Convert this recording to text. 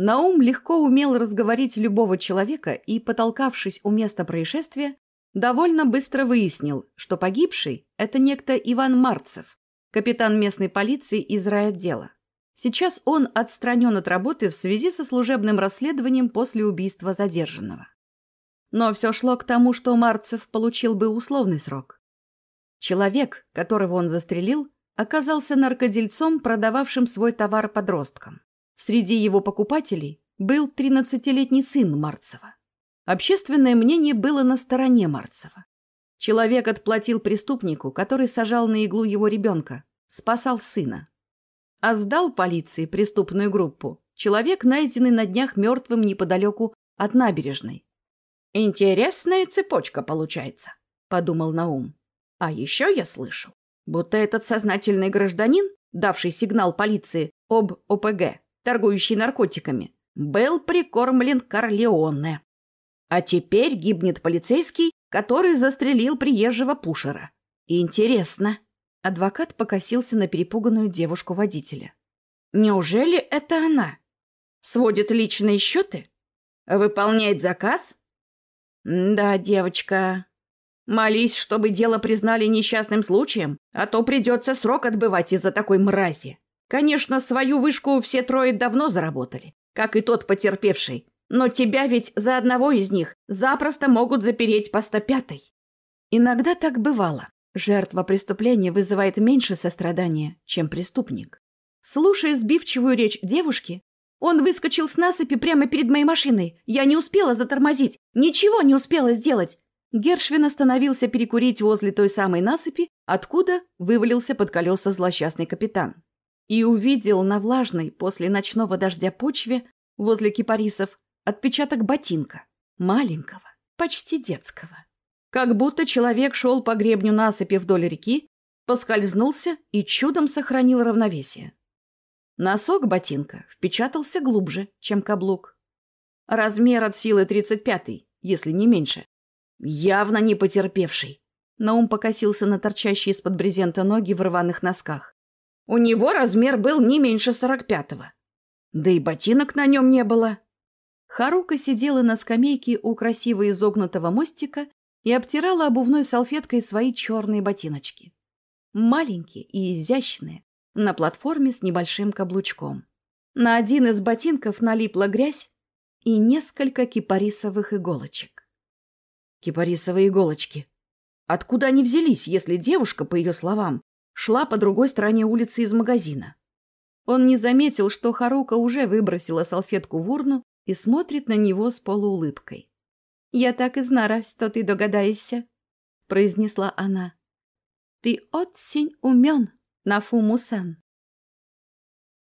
Наум легко умел разговорить любого человека и, потолкавшись у места происшествия, довольно быстро выяснил, что погибший – это некто Иван Марцев, капитан местной полиции из райотдела. Сейчас он отстранен от работы в связи со служебным расследованием после убийства задержанного. Но все шло к тому, что Марцев получил бы условный срок. Человек, которого он застрелил, оказался наркодельцом, продававшим свой товар подросткам. Среди его покупателей был 13-летний сын Марцева. Общественное мнение было на стороне Марцева. Человек отплатил преступнику, который сажал на иглу его ребенка, спасал сына. А сдал полиции преступную группу человек, найденный на днях мертвым неподалеку от набережной. «Интересная цепочка получается», — подумал Наум. «А еще я слышал, будто этот сознательный гражданин, давший сигнал полиции об ОПГ, торгующий наркотиками, был прикормлен Корлеоне. А теперь гибнет полицейский, который застрелил приезжего пушера. Интересно. Адвокат покосился на перепуганную девушку-водителя. Неужели это она? Сводит личные счеты? Выполняет заказ? Да, девочка. Молись, чтобы дело признали несчастным случаем, а то придется срок отбывать из-за такой мрази. Конечно, свою вышку все трое давно заработали, как и тот потерпевший, но тебя ведь за одного из них запросто могут запереть по стопятой. Иногда так бывало. Жертва преступления вызывает меньше сострадания, чем преступник. Слушая сбивчивую речь девушки, он выскочил с насыпи прямо перед моей машиной. Я не успела затормозить, ничего не успела сделать. Гершвин остановился перекурить возле той самой насыпи, откуда вывалился под колеса злосчастный капитан и увидел на влажной после ночного дождя почве возле кипарисов отпечаток ботинка, маленького, почти детского. Как будто человек шел по гребню насыпи вдоль реки, поскользнулся и чудом сохранил равновесие. Носок ботинка впечатался глубже, чем каблук. Размер от силы 35 если не меньше. Явно не потерпевший. Наум покосился на торчащие из-под брезента ноги в рваных носках. У него размер был не меньше сорок пятого. Да и ботинок на нем не было. Харука сидела на скамейке у красиво изогнутого мостика и обтирала обувной салфеткой свои черные ботиночки. Маленькие и изящные, на платформе с небольшим каблучком. На один из ботинков налипла грязь и несколько кипарисовых иголочек. Кипарисовые иголочки. Откуда они взялись, если девушка, по ее словам, шла по другой стороне улицы из магазина. Он не заметил, что Харука уже выбросила салфетку в урну и смотрит на него с полуулыбкой. «Я так и знала, что ты догадаешься», — произнесла она. «Ты очень умен, Нафумусан».